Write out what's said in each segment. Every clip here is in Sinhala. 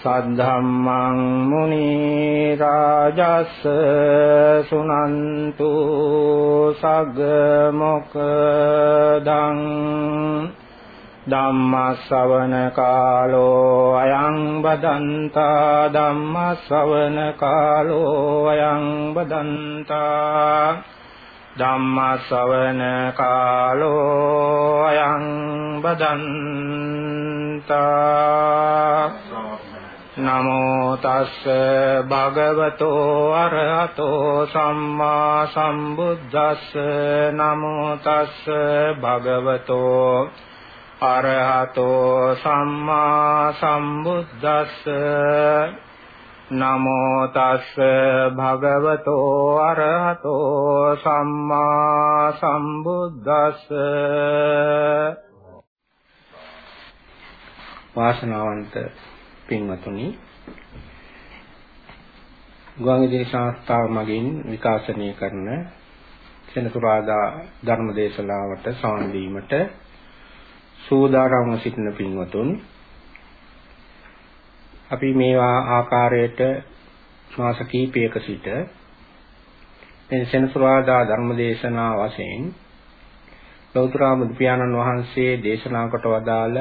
සද්ධම්මං මුනි රාජස් සුනන්තු සග්ග මොකදං ධම්ම ශ්‍රවණ කාලෝ අයං බදන්තා ධම්ම ශ්‍රවණ කාලෝ අයං බදන්තා ධම්ම ශ්‍රවණ කාලෝ අයං බදන්තා නමෝ තස්ස භගවතෝ අරහතෝ සම්මා සම්බුද්දස්ස නමෝ තස්ස භගවතෝ අරහතෝ සම්මා සම්බුද්දස්ස නමෝ තස්ස භගවතෝ අරහතෝ සම්මා සම්බුද්දස්ස වාසනාවන්ත පින්වතුනි ගුවන්විදුලි සංස්ථාව මගින් විකාශනය කරන සෙනසුරාදා ධර්ම දේශනාවට සවන් දීමට සූදානම්ව සිටින පින්වතුන් අපි මේවා ආකාරයට මාස කිහිපයක සිට මේ සෙනසුරාදා ධර්ම දේශනා වශයෙන් ලෞතර බුදු පියාණන් වහන්සේ දේශනා කොට වදාළ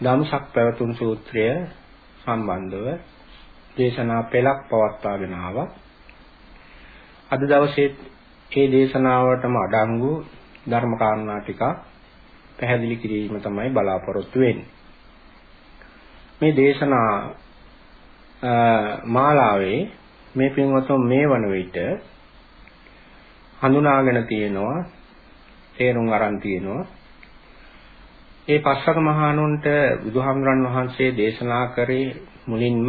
ධම්සක් පැවතුම් සූත්‍රය සම්බන්ධව දේශනා පෙළක් පවත්වාගෙන ආවා. අද දවසේ මේ දේශනාවටම අඩංගු ධර්ම කාරණා ටික පැහැදිලි කිරීම තමයි බලාපොරොත්තු වෙන්නේ. මේ දේශනා මාලාවේ මේ පින්වතුන් මේ වන විට හඳුනාගෙන තියෙනවා තේරුම් අරන් තියෙනවා ඒ පස්වග මහණුන්ට බුදුහාමුදුරන් වහන්සේ දේශනා කරේ මුලින්ම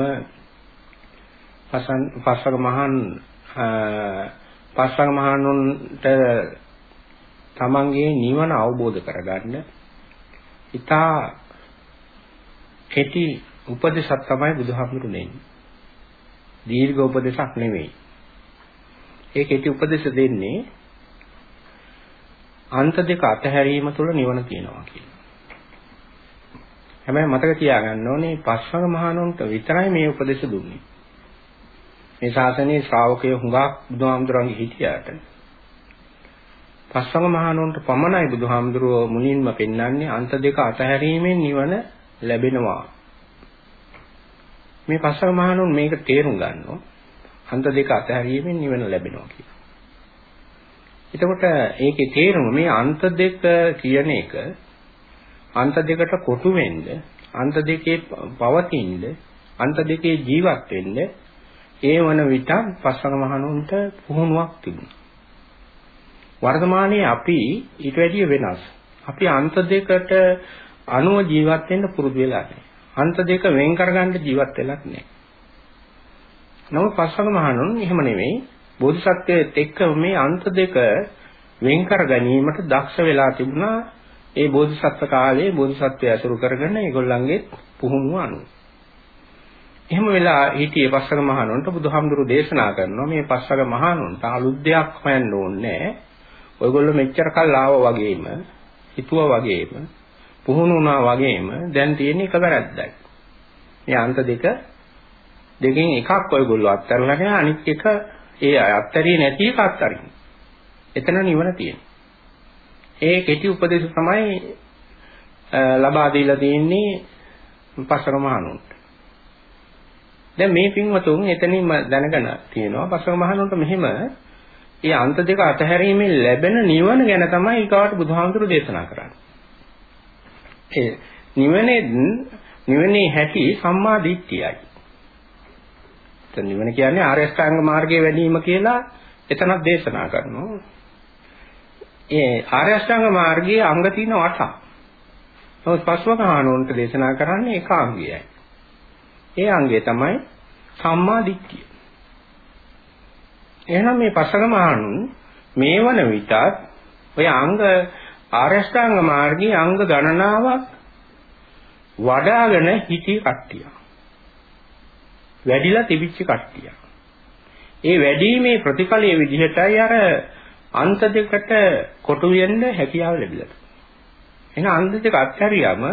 පස්වග මහන් පස්වග මහණුන්ට තමන්ගේ නිවන අවබෝධ කරගන්න ඉතා කෙටි උපදේශක් තමයි බුදුහාමුදුරු දෙන්නේ. දීර්ඝ උපදේශක් නෙවෙයි. ඒ කෙටි උපදේශ දෙන්නේ අන්ත දෙක අතහැරීම තුළ නිවන තියෙනවා කියලා. හැබැයි මතක තියාගන්න ඕනේ පස්වග මහණුන්ට විතරයි මේ උපදේශ දුන්නේ. මේ ශාසනයේ ශ්‍රාවකයෝ හුඟක් බුදුහාමුදුරන්ගේ හිටියාට පස්වග මහණුන්ට පමණයි බුදුහාමුදුරුවෝ මුලින්ම පෙන්වන්නේ අන්ත දෙක අතහැරීමෙන් නිවන ලැබෙනවා. මේ පස්වග මහණුන් මේක තේරුම් ගන්නවා. අන්ත දෙක අතහැරීමෙන් නිවන ලැබෙනවා කියලා. එතකොට ඒකේ තේරුම මේ අන්ත දෙක කියන එක අන්ත දෙකට කොටු වෙන්න, අන්ත දෙකේ පවතින්න, අන්ත දෙකේ ජීවත් වෙන්න ඒ වන විට පස්වග මහණුන්ට පුහුණුවක් තිබුණා. වර්තමානයේ අපි ඊට වැඩිය වෙනස්. අපි අන්ත දෙකට අනුව ජීවත් වෙන්න පුරුදු වෙලා නැහැ. අන්ත දෙක වෙන් කරගන්න ජීවත් වෙලක් නැහැ. නමුත් පස්වග මහණුන් එහෙම නෙවෙයි. බෝධිසත්වයේත් එක්ක මේ අන්ත දෙක වෙන් කර ගැනීමට දක්ෂ වෙලා තිබුණා ඒ බෝධිසත්ව කාලයේ බෝධිසත්වය ඇසුරු කරගෙන ඒගොල්ලන්ගේ පුහුණුව අනුව. එහෙම වෙලා හිටියේ පස්වග මහණුන්ට බුදුහාමුදුරු දේශනා කරනවා මේ පස්වග මහණුන්ට අලුත් දෙයක් හොයන්න ඕනේ ඔයගොල්ලෝ මෙච්චර කල් ආවා වගේම හිතුවා වගේම පුහුණු වුණා වගේම දැන් තියෙන එක වැරද්දයි. මේ අන්ත දෙක දෙකෙන් එකක් ඔයගොල්ලෝ අත්හැරලා නැහැ අනිත් එක ඒ අත්හැරියේ නැති එක අත්හරින්න. එතන නිවන තියෙනවා. ඒ කෙටි උපදේශ තමයි ලබා දීලා තියෙන්නේ පස්වග මහණුන්ට. දැන් මේ පින්වතුන් එතනින්ම දැනගෙන තියෙනවා පස්වග මහණුන්ට මෙහෙම ඒ අන්ත දෙක අතහැරීමෙන් ලැබෙන නිවන ගැන තමයි ඊකාවට බුදුහාමුදුරු දේශනා කරන්නේ. ඒ නිවනේ නිවනේ හැටි සම්මා දිට්ඨියයි. එතන නිවන කියන්නේ ආර්ය අෂ්ටාංග මාර්ගයේ වැඩිම කියලා එතනක් දේශනා කරනවා. ඒ ආර්ය අෂ්ටාංග මාර්ගයේ අංග තියෙන 8ක්. නමුත් පස්වකහානෝන්ට දේශනා කරන්නේ එක අංගයයි. ඒ අංගය තමයි සම්මා දිට්ඨිය. එහෙනම් මේ පස්වකමහානුන් මේ වන විටත් ඔය අංග ආරෂ්ඨාංග මාර්ගයේ අංග ගණනාවක් වඩාගෙන හිටිය කට්ටිය. වැඩිලා තිබිච්ච කට්ටිය. ඒ වැඩිීමේ ප්‍රතිඵලයේ විදිහටයි අර අන්ත දෙකට කොටු වෙන්න හැකියාව ලැබිලා. එහෙනම් අන්ත දෙක අත්හැරියම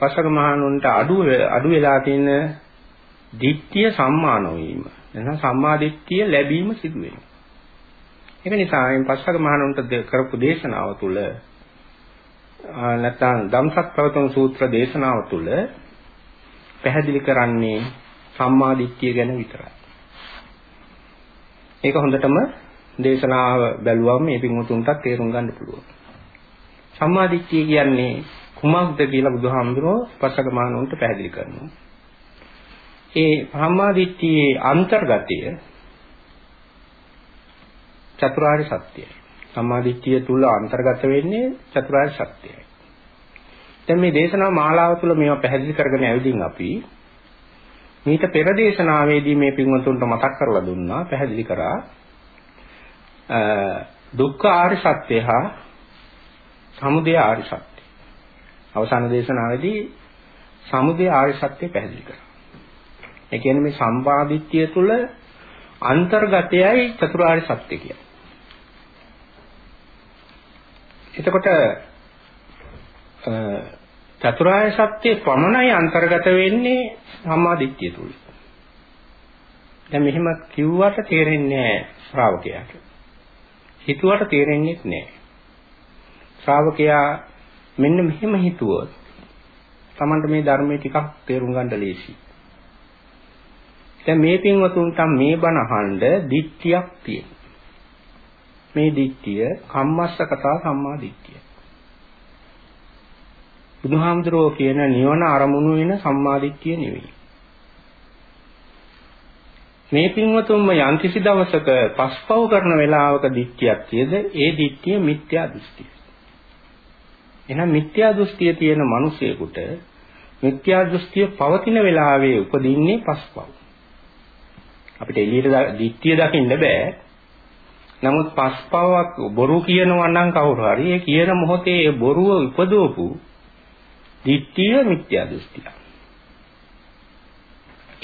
පසක මහණුන්ට අඩු අඩු වෙලා තියෙන දිට්ඨිය සම්මාන වීම. එහෙනම් සම්මා දිට්ඨිය ලැබීම සිදු වෙනවා. ඒක නිසා මේ පස්වග මහණුන්ට කරපු දේශනාව තුළ නැත්නම් ධම්සක් ප්‍රවතන සූත්‍ර දේශනාව තුළ පැහැදිලි කරන්නේ සම්මා දිට්ඨිය ගැන විතරයි. ඒක හොඳටම දේශනාව බැලුවම මේ පින්වතුන්ටත් තේරුම් ගන්න පුළුවන්. සම්මා දිට්ඨිය කියන්නේ කුමක්ද කියලා බුදුහාමුදුරුවෝ පස්වග මහණුන්ට පැහැදිලි කරනවා. ඒ සම්මා දිට්ඨියේ අන්තර්ගතය චතුරාර්ය සත්‍යයි. සම්මාදිට්ඨිය තුල අන්තර්ගත වෙන්නේ චතුරාර්ය සත්‍යයි. දැන් මේ දේශනා මාලාව තුළ මේවා පැහැදිලි කරගෙන ඇවිදින් අපි මීට පෙර දේශනාවේදී මේ පින්වතුන්ට මතක් කරලා දුන්නා පැහැදිලි කරා දුක්ඛ ආර්ය සත්‍ය හා සමුදය ආර්ය සත්‍ය. අවසාන දේශනාවේදී සමුදය ආර්ය සත්‍ය පැහැදිලි කරා. ඒ කියන්නේ මේ සම්පාදිට්ඨිය තුළ අන්තර්ගතයයි චතුරාර්ය සත්‍ය කියන්නේ. එතකොට චතුරාර්ය සත්‍ය පමණයි අන්තර්ගත වෙන්නේ සම්මාදිට්ඨිය තුල. දැන් මෙහෙම කිව්වට තේරෙන්නේ නැහැ ශ්‍රාවකයාට. හිතුවට තේරෙන්නේ නැහැ. ශ්‍රාවකයා මෙන්න මෙහෙම හිතුවොත් Tamanට මේ ධර්මයේ ටිකක් තේරුම් ගන්න ලේසි. දැන් මේ පින්වතුන්ට මේ බණ අහන්න දිට්ඨියක් තියෙනවා. මේ දිට්ඨිය කම්මස්ස කතා සම්මා දිට්ඨිය. බුදුහාමුදුරුවෝ කියන නිවන අරමුණු වෙන සම්මා දිට්ඨිය නෙවෙයි. මේ පින්වතුන්ම යම්කිසි දවසක පස්පව් කරන වෙලාවක දිට්ඨියක් තියද ඒ දිට්ඨිය මිත්‍යා දෘෂ්ටිය. එහෙනම් මිත්‍යා දෘෂ්ටිය තියෙන මිනිසෙකුට මිත්‍යා දෘෂ්ටිය පවතින වෙලාවේ උපදින්නේ පස්පව්. අපිට එළියට දිට්ඨිය දකින්න බෑ. නමුත් පස්පවක් බොරු කියනවා නම් කවුරු හරි ඒ කියන මොහොතේ ඒ බොරුව උපදවපු දිට්ඨිය මිත්‍යා දෘෂ්ටිය.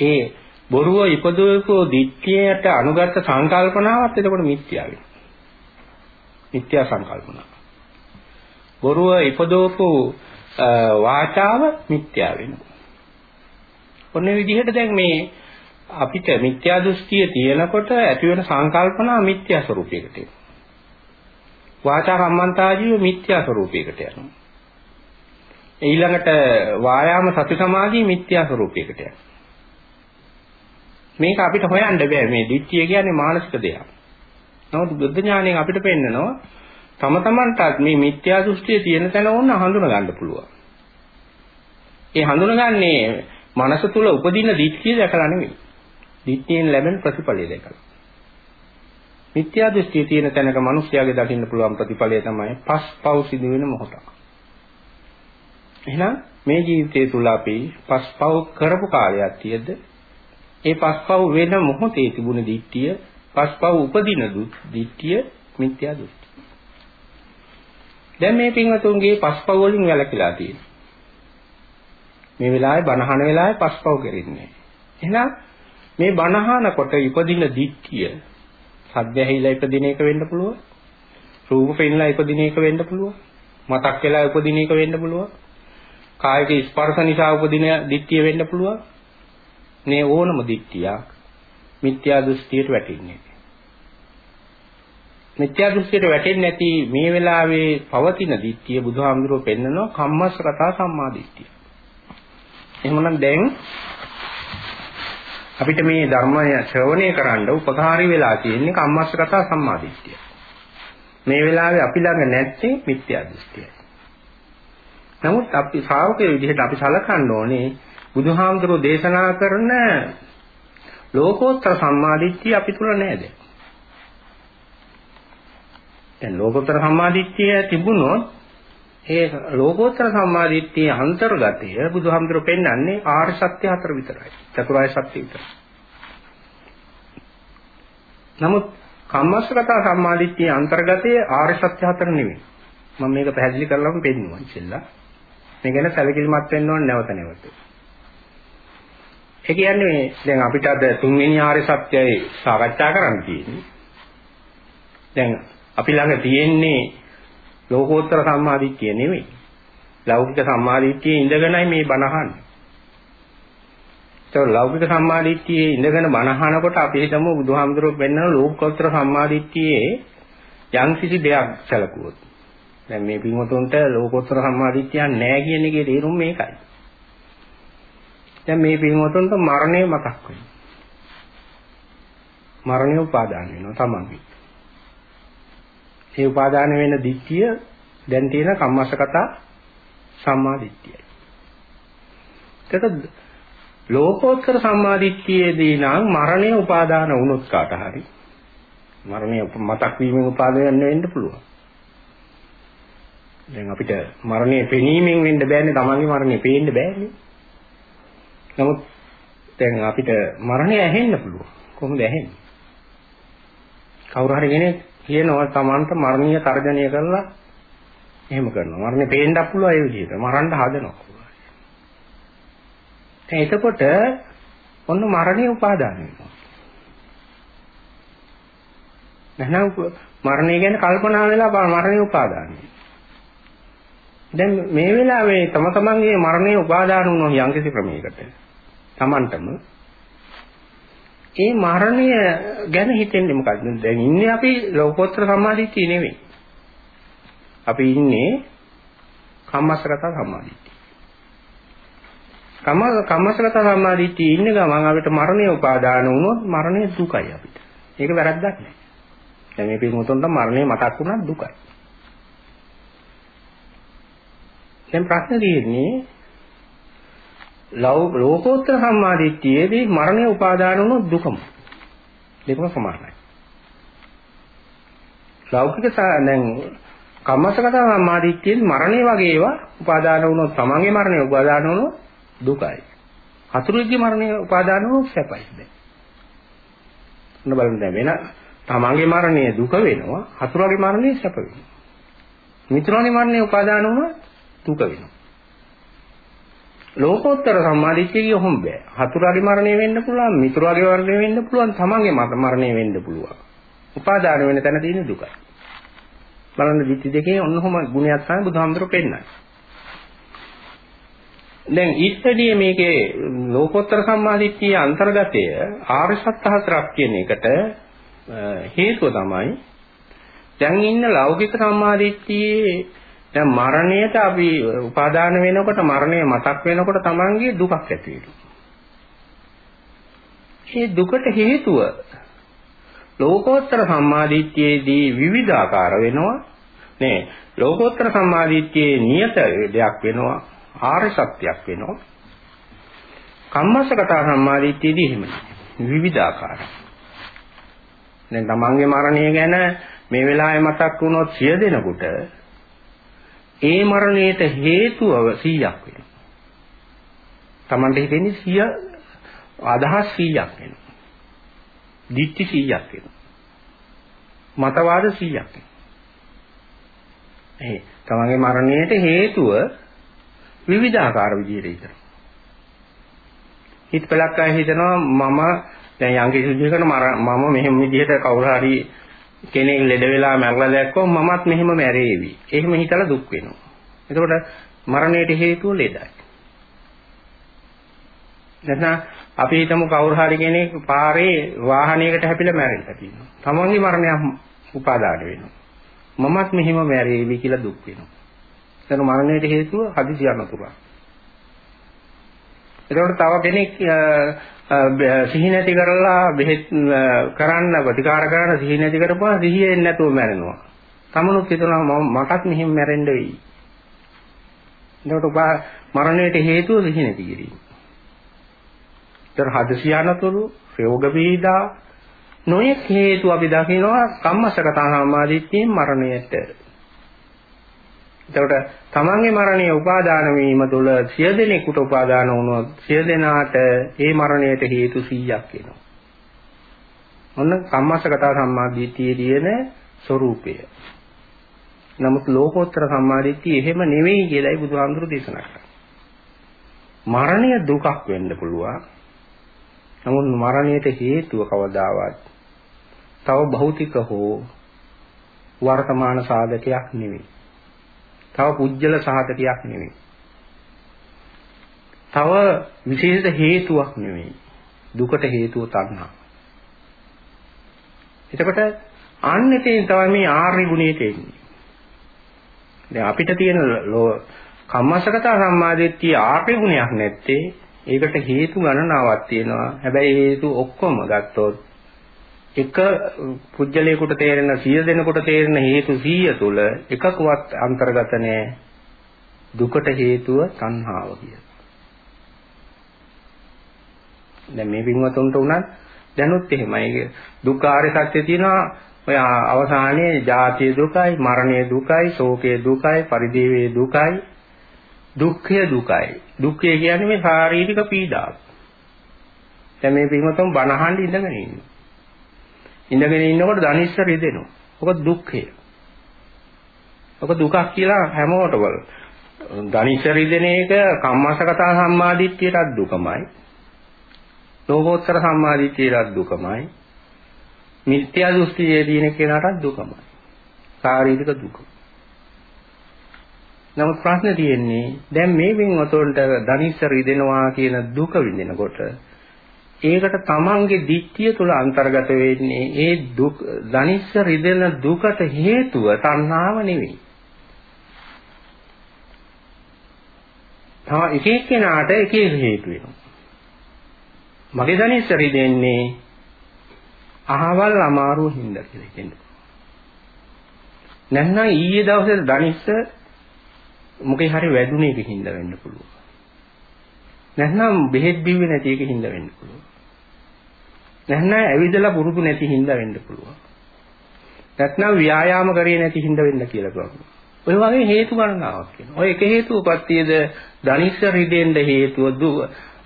ඒ බොරුව ඉපදවපු දිට්ඨියට අනුගත සංකල්පනාවත් එතකොට මිත්‍යා වෙනවා. මිත්‍යා සංකල්පනාව. බොරුව ඉපදවපු වාචාව මිත්‍යා වෙනවා. ඔන්න විදිහට දැන් මේ අපිට මිත්‍යා දෘෂ්ටිය තියෙනකොට ඇති වෙන සංකල්පනා මිත්‍යා ස්වરૂපයකට එනවා. වාචා කම්මන්තාජීව මිත්‍යා ස්වરૂපයකට යනවා. ඊළඟට වායාම සති සමාධි මිත්‍යා ස්වરૂපයකට යනවා. මේක අපිට හොයන්න බෑ මේ දිට්ඨිය කියන්නේ මානසික දෙයක්. නමුත් බුද්ධ ඥාණයෙන් අපිට පෙන්නනවා තම තමන්ටත් මේ මිත්‍යා දෘෂ්ටිය තියෙන තැන ඕන හඳුන ගන්න පුළුවන්. ඒ හඳුනගන්නේ මනස තුල උපදින දිට්ඨිය දැකලා නෙවෙයි. දිට්ඨියෙන් ලැබෙන ප්‍රතිඵලය දැකලා. මිත්‍යා දෘෂ්ටිය තියෙන තැනක මිනිස්යාගේ දකින්න පුළුවන් ප්‍රතිඵලය තමයි පස් පව් සිදු වෙන මොහොත. එහෙනම් මේ ජීවිතය තුල අපි පස් පව් කරපු කාලයක් තියෙද්ද ඒ පස් පව් වෙන මොහොතේ තිබුණ දිට්ඨිය පස් පව් උපදින දිට්ඨිය මිත්‍යා දෘෂ්ටි. දැන් මේ පින්වතුන්ගේ පස් පව් වලින් වැළකීලා තියෙනවා. මේ වෙලාවේ බණහන වෙලාවේ පස් පව් කරන්නේ. එහෙනම් මේ බණහනකොට ඉපදින දික්කිය සද්ද ඇහිලා ඉපදින එක වෙන්න පුළුවන්. රූප පෙන්ලා ඉපදින එක වෙන්න පුළුවන්. මතක් වෙලා ඉපදින එක වෙන්න පුළුවන්. කායික ස්පර්ශ නිසා උපදින දික්කිය වෙන්න පුළුවන්. මේ ඕනම දික්කියක් මිත්‍යා දෘෂ්ටියට වැටෙන්නේ. මිත්‍යා දෘෂ්ටියට වැටෙන්නේ නැති මේ වෙලාවේ පවතින දික්කිය බුදුහාමුදුරුවෝ පෙන්නනවා කම්මස්ස කතා සම්මා දිට්ඨිය. එහෙමනම් දැන් අපිට මේ ධර්මය ශ්‍රවණය කරන්න උපකාරී වෙලා තියෙන්නේ කම්මස්සගත සම්මාදිට්ඨිය. මේ වෙලාවේ අපි ළඟ නැත්තේ මිත්‍යා දෘෂ්ටියයි. නමුත් අපි ශ්‍රාවකයේ විදිහට අපි සලකන්න ඕනේ බුදුහාමුදුරෝ දේශනා කරන ලෝකෝත්තර සම්මාදිට්ඨිය අපි තුල නෑද? දැන් ලෝකෝත්තර සම්මාදිට්ඨිය තිබුණොත් ඒ ලෝකෝත්තර සම්මාදිට්ඨියේ අන්තර්ගතය බුදුහාමුදුරුවෝ පෙන්වන්නේ ආර්ය සත්‍ය හතර විතරයි. චතුරාර්ය සත්‍ය විතරයි. නමුත් කම්මස්සගත සම්මාදිට්ඨියේ අන්තර්ගතයේ ආර්ය සත්‍ය හතර නෙවෙයි. මම මේක පැහැදිලි කරලාම පෙන්නනවා ඉතින්ලා. මේ ගැන සැලකිලිමත් වෙන්න ඕනේ නැවත නැවත. ඒ කියන්නේ දැන් අපිට අද තුන්වෙනි ආර්ය සත්‍යය සාකච්ඡා කරන්න තියෙන්නේ. දැන් අපි ළඟ තියෙන්නේ ලෝකෝත්තර සම්මාදිට්ඨිය නෙවෙයි. ලෞකික සම්මාදිට්ඨියේ ඉඳගෙනයි මේ බණ අහන්නේ. ඒක ලෞකික සම්මාදිට්ඨියේ ඉඳගෙන බණ අහනකොට අපි හිතමු බුදුහාමුදුරුවෝ පෙන්වන ලෝකෝත්තර සම්මාදිට්ඨියේ යම් කිසි දෙයක් සැලකුවොත්. දැන් මේ පින්වතුන්ට ලෝකෝත්තර සම්මාදිට්ඨියක් නැහැ කියන එකේ තේරුම මේකයි. දැන් මේ පින්වතුන්ට මරණය මතක් වෙනවා. මරණය උපාදාන වෙනවා තමන්ගේ. ඒ උපාදාන වෙන දිට්ඨිය දැන් තියෙන කම්මස්සගත සම්මාදිට්ඨියයි. ඒක ලෝකෝත්තර සම්මාදිට්ඨියේදී නම් මරණය උපාදාන වුණොත් කාට හරි මරණය මතක් වීමෙන් උපාදාන වෙන්න පුළුවන්. දැන් අපිට මරණය පෙනීමෙන් වෙන්න බෑනේ තමන්ගේ මරණය පේන්න බෑනේ. නමුත් දැන් අපිට මරණය ඇහෙන්න පුළුවන්. කොහොමද ඇහෙන්නේ? කවුරු හරි කෙනෙක් කියනවා තමන්ට මරණීය තර්ජනය කරලා එහෙම කරනවා. මරණය පේන්නත් පුළුවන් ඒ විදිහට. මරන්න හදනවා. දැන් එතකොට ඔන්න මරණය උපාදාන වෙනවා. නැහනම් මරණය ගැන කල්පනා වෙලා මරණය උපාදාන වෙනවා. දැන් මේ වෙලාවේ තම තමන්ගේ මරණය උපාදාන වුණොත් යම්කිසි ක්‍රමයකට Tamanටම ඒ මරණය ගැන හිතෙන්නේ මොකද්ද? දැන් ඉන්නේ අපි ලෝකෝත්තර සම්මාදිට්ඨිය නෙවෙයි. අපි ඉන්නේ කම්මස්සගත සම්මාදිට්ඨිය. කම කම්මස්සගත සම්මාදිට්ඨිය ඉන්න ගමන් අපිට මරණය උපාදාන වුණොත් මරණය දුකයි අපිට. ඒක වැරද්දක් නෑ. දැන් මේ පිටුමුතුන්ට මරණය මතක් වුණා දුකයි. දැන් ප්‍රශ්නේ තියෙන්නේ ලෝකෝත්තර සම්මාදිට්ඨියේදී මරණය උපාදාන වුණොත් දුකම. දෙකම සමානයි. ලෞකික දැන් කම්මසගත සම්මාදිට්ඨියෙන් මරණය වගේ ඒවා උපාදාන වුණොත් තමන්ගේ මරණය උපාදාන වුණොත් දුකයි. හතුරුගේ මරණය උපාදාන වුණොත් සැපයි. දැන්. ඔන්න බලන්න දැන් වෙන තමන්ගේ මරණය දුක වෙනවා හතුරුගේ මරණය සැප වෙනවා. මිත්‍රාගේ මරණය උපාදාන වුණොත් දුක වෙනවා. ලෝකෝත්තර සම්මාදිට්ඨිය කොහොම බෑ. හතුරාගේ මරණය වෙන්න පුළුවන්, මිතුරාගේ මරණය වෙන්න පුළුවන්, තමන්ගේ මරණය වෙන්න පුළුවන්. උපාදාන වෙන තැන තියෙන දුකයි. බලන්න දිට්ඨි දෙකේ ඔන්නෝම ගුණයක් තමයි බුදුහාමුදුරුවෝ පෙන්නන්නේ. දැන් ඊටදී මේකේ ලෝකෝත්තර සම්මාදිට්ඨියේ අන්තර්ගතය ආර්ය සත්‍ය හතරක් කියන එකට හේතුව තමයි දැන් ඉන්න ලෞකික සම්මාදිට්ඨියේ දැන් මරණයට අපි උපාදාන වෙනකොට මරණය මතක් වෙනකොට Tamange දුකක් ඇති වෙනවා. මේ දුකට හේතුව ලෝකෝත්තර සම්මාදිට්ඨියේදී විවිධාකාර වෙනවා. නේ ලෝකෝත්තර සම්මාදිට්ඨියේ නියත දෙයක් වෙනවා. ආර්ය සත්‍යයක් වෙනවා. කම්මස්සගත සම්මාදිට්ඨියේදී එහෙම විවිධාකාර. දැන් තමන්ගේ මරණය ගැන මේ වෙලාවේ මතක් වුණොත් සිය දෙනෙකුට ඒ මරණයට හේතුව 100ක් වෙනවා. Tamante හිතෙන්නේ 100 අදහස් 100ක් වෙනවා. දිට්ඨි 100ක් වෙනවා. මතවාද 100ක් වෙනවා. ඒ තමන්ගේ මරණයට හේතුව විවිධාකාර විදිහට ඉතන. හිත පළක් අය හිතනවා මම දැන් යම් කිසි විදිහකට මම මෙහෙම විදිහට කවුරු හරි කෙනෙක් ලෙඩ වෙලා මැරලා දැක්කොත් මමත් මෙහෙම මැරේවි. එහෙම හිතලා දුක් වෙනවා. එතකොට මරණයට හේතුව ලෙඩයි. නැත්නම් අපි හිතමු කවුරු හරි කෙනෙක් පාරේ වාහනයකට හැපිලා මැරෙන්න තියෙනවා. තමන්ගේ මරණයක් උපාදාන වෙනවා. මමත් මෙහෙම මැරේවි කියලා දුක් වෙනවා. එතන මරණයට හේතුව හදිසි අනතුරක්. එතකොට තව කෙනෙක් සිහි නැති කරලා බෙහෙත් කරන්න ප්‍රතිකාර කරන සිහි නැති කරපුවා සිහිය එන්නේ නැතුව මැරෙනවා. තමනුත් හිතනවා මටත් මෙහෙම මැරෙන්න වෙයි. එතකොට මරණයට හේතුව සිහි නැති කිරීම. ඒතර හදිසි අනතුරු, රෝග පීඩා නොයෙක් හේතු අපි දකිනවා කම්මසගත සමාධිත්‍යයෙන් මරණයට. එතකොට තමන්ගේ මරණය උපාදාන වීම තුළ සිය දෙනෙකුට උපාදාන වුණොත් සිය දෙනාට ඒ මරණයට හේතු 100ක් වෙනවා. ඔන්න කම්මස්සගත සම්මාදිට්ඨියේ තියෙන ස්වરૂපය. නමුත් ලෝකෝත්තර සම්මාදිට්ඨිය එහෙම නෙවෙයි කියලායි බුදුහාමුදුරු දේශනා කරන්නේ. මරණය දුකක් වෙන්න පුළුවන්. නමුත් මරණයට හේතුව කවදාවත් තව භෞතික හෝ වර්තමාන සාධකයක් නෙවෙයි. තව පුජ්‍යල සාධකයක් නෙවෙයි. තව විශේෂ හේතුවක් නෙවෙයි. දුකට හේතුව තණ්හා. එතකොට අන්නෙතෙන් තමයි මේ ආර්ය ගුණයට එන්නේ. දැන් අපිට තියෙන කම්මසගත සම්මාදිට්ඨිය ආර්ය ගුණයක් නැත්තේ ඒකට හේතු ගණනාවක් තියෙනවා. හැබැයි හේතු ඔක්කොම ගත්තොත් එක පුජ්‍යලයකට තේරෙන 100 දෙනෙකුට තේරෙන හේතු 100 තුල එකකවත් අන්තර්ගත නැහැ. දුකට හේතුව තණ්හාව කියලා. දැන් මේ පින්වතුන්ට උනත් දැනුත් එහෙමයි. දුක්ඛාරය සත්‍ය තියෙනවා ඔය අවසානයේ ජාතිය දුකයි, මරණය දුකයි, ශෝකය දුකයි, පරිදේවේ දුකයි, දුක්ඛය දුකයි. දුක්ඛය කියන්නේ මේ ශාරීරික පීඩාව. දැන් මේ පින්වතුන් බනහන් ඉඳගෙන ඉන්නවා. ඉඳගෙන ඉන්නකොට ධනිස්ස රිදෙනවා. ඔක දුක්ඛය. ඔක දුකක් කියලා හැමෝටම ධනිස්ස රිදෙන එක කම්මසගත සම්මාදිට්ඨියටත් දුකමයි. ලෝකෝත්තර සම්මාදිට්ඨියට දුකමයි. මිත්‍යා දෘෂ්ටියේ දින කෙනාට දුකමයි. ශාරීරික දුක. නමුත් ප්‍රශ්නේ තියෙන්නේ දැන් මේ වින්වතොන්ට ධනිස්ස රිදෙනවා කියන දුක විඳිනකොට ඒකට තමන්ගේ දිට්ඨිය තුල අන්තර්ගත වෙන්නේ ඒ දුක් ධනිස්ස රිදෙන දුකට හේතුව තණ්හාව නෙවෙයි. තව එක එක්කෙනාට එක එක හේතු වෙනවා. මගේ ධනිස්සරි දෙන්නේ අහවල් අමාරුව හින්දා කියලා හිතෙන්න. නැත්නම් ඊයේ දවසේ ධනිස්ස මොකේ හරි වැදුනේ එකකින් වෙන්න පුළුවන්. නැත්නම් බෙහෙත් බිව්වේ නැති එකකින් වෙන්න පුළුවන්. නැත්නම් ඇවිදලා පුරුදු නැති හින්දා වෙන්න පුළුවන්. නැත්නම් ව්‍යායාම කරේ නැති හින්දා වෙන්න කියලා කියනවා. ඔය වගේ හේතු ගණනාවක් කියනවා. ඔය එක හේතුපත්තියද ධනිස්ස රිදෙන්න හේතුව දුක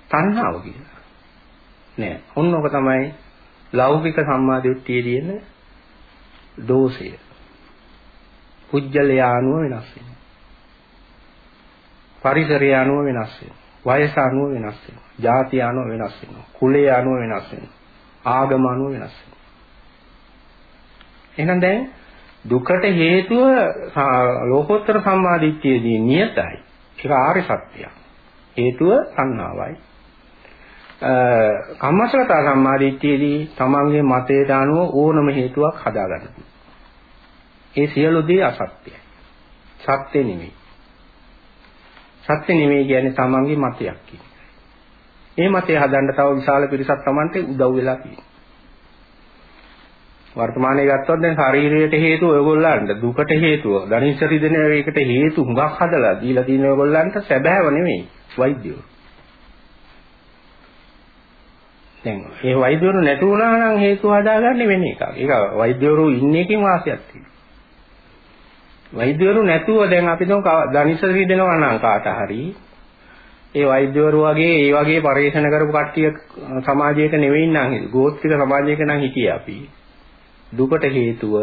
තණ්හාව කියලා. නෑ. ඔන්නෝක තමයි ලෞකික සම්මාදිට්ඨියේ තියෙන දෝෂය. පුජ්‍යලය අනුව වෙනස් වෙනවා. පරිසරය අනුව වෙනස් වෙනවා. වයස අනුව වෙනස් වෙනවා. ජාතිය අනුව වෙනස් වෙනවා. කුලය අනුව වෙනස් වෙනවා. ආගම අනුව වෙනස් වෙනවා. එහෙනම් දැන් දුකට හේතුව ලෝකෝත්තර සම්මාදිට්ඨියේදී නියතයි. ඒක ආර්ය සත්‍යයක්. හේතුව සංහාවයි. කම්මසගත සම්මාදිට්ඨියේදී තමන්ගේ මතයට අනුව ඕනම හේතුවක් හදාගන්න ඒ සියලු දේ අසත්‍යයි. සත්‍ය නෙමෙයි. සත්‍ය නෙමෙයි කියන්නේ තමන්ගේ මතයක් කියන්නේ. මේ මතය හදන්න තව විශාල පිරිසක් තමන්ට උදව් වෙලා තියෙනවා. වර්තමානයේ ගත්තොත් දැන් ශරීරයට හේතුව ඔයගොල්ලන්ට දුකට හේතුව ධනිෂ්ඨ රිදෙන එකට හේතු හුඟක් හදලා දීලා තියෙන ඔයගොල්ලන්ට සැබෑව නෙමෙයි වෛද්‍යවරු. දැන් ඒ වෛද්‍යවරු නැති වුණා නම් හේතු හදාගන්නේ වෙන එකක්. ඒක වෛද්‍යවරු ඉන්නේ එකකින් වාසියක් තියෙනවා. වෛද්‍යවරු නැතුව දැන් අපි තුන් ධනිෂ රිදෙනවා නම් කාට හරි ඒ වෛද්‍යවරු වගේ ඒ වගේ පරිශන කරපු කට්ටිය සමාජයක නෙවෙයි නම් ගෝත්‍රික සමාජයක නම් හිටියේ අපි. දුකට හේතුව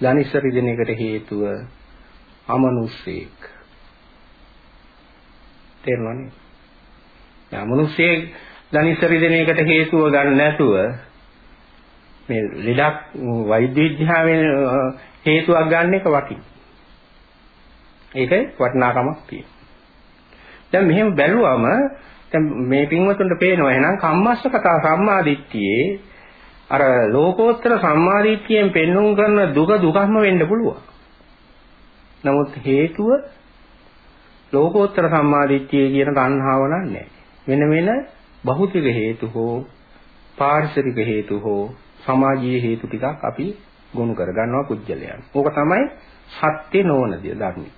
ධනිෂ රිදෙන එකට හේතුව අමනුස්සයෙක්. තේරුණානේ? යා මනුස්සයෙක් ධනිසරි දෙන එකට හේතුව ගන්න නැතුව මේ ලෙඩක් වෛද්‍ය විද්‍යාවෙන් හේතුවක් ගන්න එක වටින. ඒක වටිනාකමක් තියෙනවා. දැන් මෙහෙම බැලුවම දැන් මේ පින්වතුන්ට පේනවා එහෙනම් කම්මස්ස කතා සම්මාදිට්ඨියේ අර ලෝකෝත්තර සම්මාදිට්ඨියෙන් පෙන්වුම් කරන දුක දුකක්ම වෙන්න පුළුවන්. නමුත් හේතුව ලෝකෝත්තර සම්මාදිට්ඨියේ කියන තණ්හාව නෑ. වෙන වෙන භෞතික හේතු හෝ පාරිසරික හේතු හෝ සමාජීය හේතු ටිකක් අපි ගොනු කර ගන්නවා කුජලයන්. ඕක තමයි සත්‍ය නොවන දේ ධර්මයි.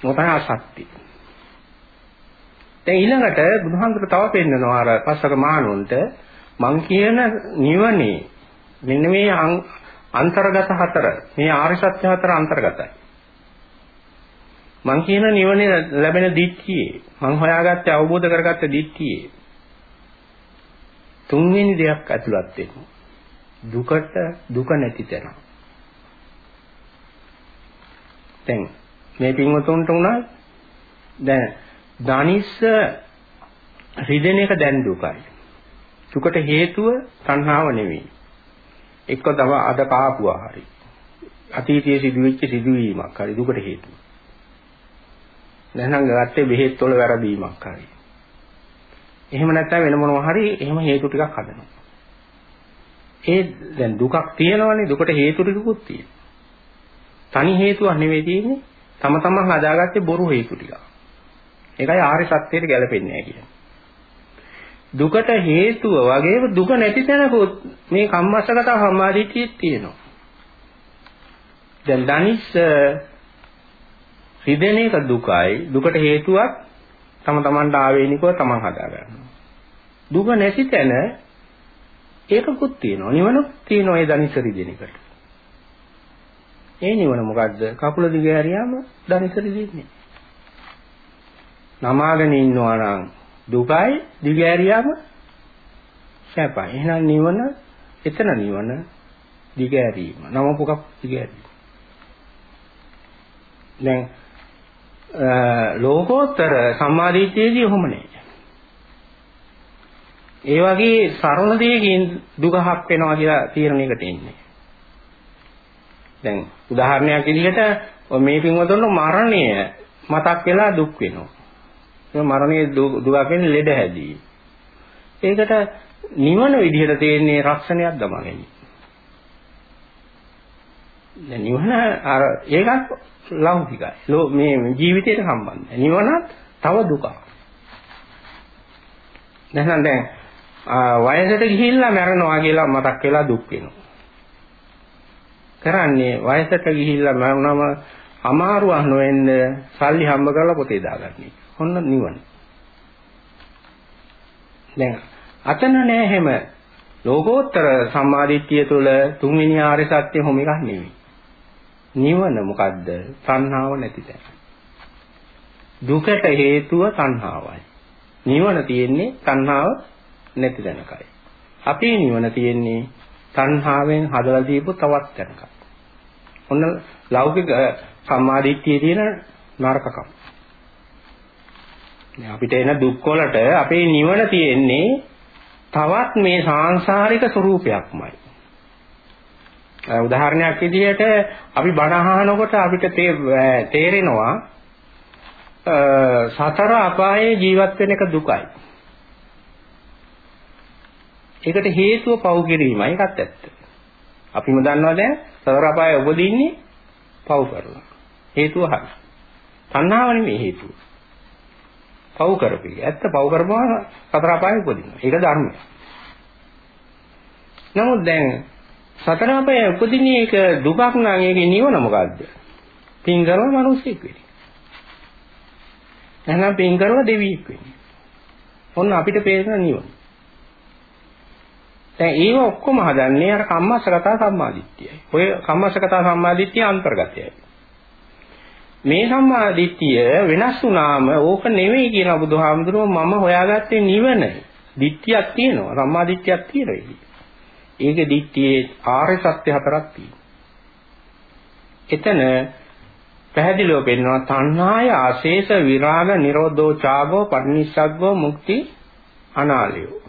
ඕක තමයි අසත්‍ය. දැන් ඊළඟට බුදුහාමුදුර තව පෙන්නනවා අර පස්සක මානුන්ට මං කියන නිවනේ මෙන්න මේ අන්තර්ගත හතර මේ ආර්ය සත්‍ය හතර අන්තර්ගතයි. මං කියන නිවනේ ලැබෙන දිට්ඨියේ මං හොයාගත්තේ අවබෝධ කරගත්ත දිට්ඨියේ තුන්වෙනි දෙයක් ඇතුළත් වෙනවා. දුකට දුක නැති තැන. දැන් මේ පින්වතුන්ට උනා දැන් ධනිස්ස රිදෙන එක දැන් දුකයි. දුකට හේතුව තණ්හාව නෙවෙයි. එක්ක තව අද කාපුවා හරි. අතීතයේ සිදුවෙච්ච සිදුවීමක් හරි දුකට හේතුව. නැත්නම් ගත්තේ බෙහෙත් වල වැරදීමක් හරි. එහෙම නැත්නම් වෙන මොනවා හරි එහෙම හේතු ටිකක් හදනවා. ඒ දැන් දුකක් තියෙනවනේ දුකට හේතු ටිකකුත් තියෙනවා. තනි හේතුවක් නෙවෙයි තියෙන්නේ. තම තමන් හදාගත්තේ බොරු හේතු ටික. ඒකයි ආර්ය සත්‍යයට ගැලපෙන්නේ නැහැ කියන්නේ. දුකට හේතුව වගේම දුක නැති තැනකුත් මේ කම්මස්සගත සම්මාදිටියෙත් තියෙනවා. දැන් දනිස් රිදෙන එක දුකයි දුකට හේතුවක් තම තමන්ට ආවේනිකව තමන් හදා ගන්නවා. දුක නැති තැන ඒකකුත් තියෙනවා. නිවනක් තියෙනවා ඒ දනිස් රිදෙන එකට. ඒ නිවන මොකද්ද? කකුල දිග හැරියාම දනිස් රිදෙන්නේ. නමාගෙන ඉන්නවා නම් දුකයි දිග හැරියාම සැපයි. එහෙනම් නිවන එතන නිවන දිග හැරීම. නම පුකක් දිග හැරීම. දැන් ලෝකෝත්තර සම්මාදිට්ඨියේදී ඔහොම නෑ. ඒ වගේ සරල දෙයකින් දුකහක් වෙනවා කියලා තීරණයකට එන්නේ. දැන් උදාහරණයක් විදිහට මේ පින්වතුන් මරණය මතක් වෙලා දුක් වෙනවා. ඒ මරණයේ දුක කියන්නේ ලෙඩ හැදී. ඒකට නිවන විදිහට තියෙන්නේ රක්ෂණයක් දමගෙන. දැන් නිවන අර ඒකත් ලෞකිකයි. මේ ජීවිතයට සම්බන්ධයි. නිවනත් තව දුකක්. දැන් දැන් වයසට ගිහිල්ලා මැරෙනවා කියලා මතක් වෙලා දුක් වෙනවා. කරන්නේ වයසට ගිහිල්ලා මරුණම අමාරුවක් නොවෙන්න සල්ලි හම්බ කරලා පොතේ දාගන්න. ඔන්න නිවන. දැන් අතන නෑ හැම ලෝකෝත්තර සම්මාදිට්ඨිය තුළ තුන්වෙනි ආර්ය සත්‍ය හැම එකක් නෙවෙයි. නිවන මොකද්ද? තණ්හාව නැති තැන. දුකට හේතුව තණ්හාවයි. නිවන තියෙන්නේ තණ්හාව නැති තැනකයි. අපේ නිවන තියෙන්නේ තණ්හාවෙන් හදලා දීපු තවත් තැනක. ඔන්න ලෞකික සම්මාදිට්ඨියේ තියෙන නරකකම්. අපිට එන දුක් වලට අපේ නිවන තියෙන්නේ තවත් මේ සාංශාරික ස්වરૂපයක්මයි. උදාහරණයක් විදිහට අපි බණ අහනකොට අපිට තේරෙනවා සතර අපායේ ජීවත් වෙන එක දුකයි. ඒකට හේතුව පව් කිරීමයි ඒකත් ඇත්ත. අපිම දන්නවා දැන් සතර අපායේ උපදින්නේ පව් කරලා. හේතුව හරි. තණ්හාව නෙමෙයි හේතුව. පව් කරපේ. ඇත්ත පව් කරපුවා සතර අපායේ උපදිනවා. ඒක ධර්මය. නමුත් දැන් සතර අපායේ උපදින්නේ ඒක දුකක් නම් ඒකේ නිවන මොකද්ද? පින් කරලා මිනිස්සෙක් වෙන්නේ. එහෙනම් පින් කරලා දෙවියෙක් වෙන්නේ. ඔන්න අපිට පේන නිවන. දැන් ඒව ඔක්කොම හදන්නේ අර කම්මස්සගත සම්මාදිට්ඨියයි. ඔය කම්මස්සගත සම්මාදිට්ඨිය අන්තර්ගතයයි. මේ සම්මාදිට්ඨිය වෙනස් වුණාම ඕක නෙවෙයි කියන බුදුහාමුදුරුවෝ මම හොයාගත්තේ නිවන. දිට්ඨියක් තියෙනවා. සම්මාදිට්ඨියක් තියෙනවා. ඒකේ දිට්ඨියේ ආර්ය සත්‍ය හතරක් තියෙනවා. එතන පැහැදිලිව පෙන්වනවා තණ්හාය ආශේෂ විරාග නිරෝධෝ චාගෝ පරිනිස්සග්ගෝ මුක්ති අනාලයෝ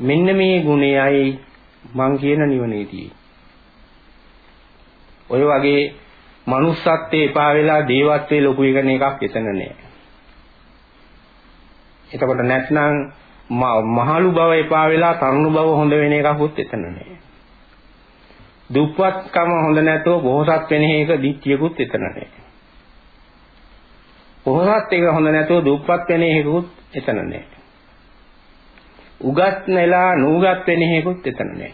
මෙන්න මේ ගුණයයි මං කියන නිවනේදී. ඔය වගේ manussත්වයේ එපා වෙලා දේවත්වයේ ලොකු වෙන එකක් එතන නෑ. එතකොට නැත්නම් මහලු බව එපා වෙලා තරුණ බව හොඳ වෙන එකකුත් එතන නෑ. දුප්පත්කම හොඳ නැතෝ බොහෝසත් වෙන එක දිට්ඨියකුත් එතන නෑ. බොහෝසත් එක හොඳ නැතෝ දුප්පත් වෙන එකකුත් එතන නෑ. උගත් නැලා නූගත් වෙන හේකුත් එතන නෑ.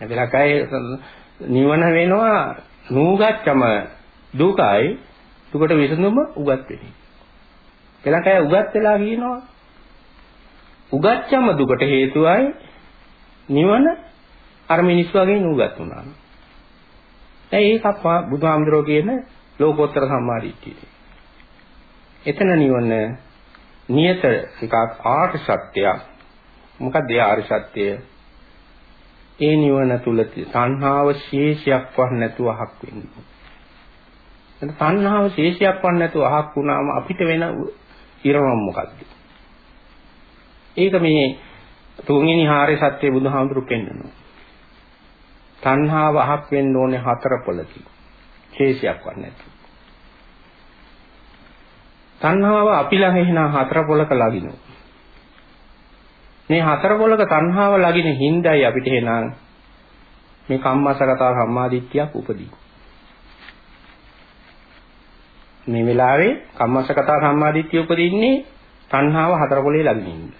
එතන කයි නිවන වෙනවා නූගත්කම දුකයි දුකට විසඳුම උගත් වෙන්නේ. එලකය උගත් වෙලා කියනවා උගත්කම දුකට හේතුවයි නිවන අර මිනිස්සු වගේ නූගත් වුණා. දැන් ඒක බුදුහාමුදුරෝ කියන ලෝකෝත්තර සම්මාදිට්ඨිය. එතන නිවන නියත එකක් ආර්ය සත්‍යයක් මොකක්ද ඒ ආර්ය සත්‍යය? ඒ නිවන තුල තණ්හාව ශේෂයක්වත් නැතුව අහක් වෙන්නේ. එතන තණ්හාව ශේෂයක්වත් නැතුව අහක් වුණාම අපිට වෙන ඉරවම් මොකද්ද? ඒක මේ තුන්වෙනි ආර්ය සත්‍ය බුදුහාමුදුරු පෙන්වනවා. තණ්හාව අහක් වෙන්න ඕනේ හතර පොලකින්. ශේෂයක්වත් නැතුව. තණ්හාව අපි ළඟ එන හතර පොලක ලගිනවා. මේ හතර පොලක තණ්හාව ලගින හිඳයි අපිට එනං මේ කම්මසගත සම්මාදිට්ඨියක් උපදී. මේ වෙලාවේ කම්මසගත සම්මාදිට්ඨිය උපදින්නේ තණ්හාව හතර පොලේ ලගිනින්ද.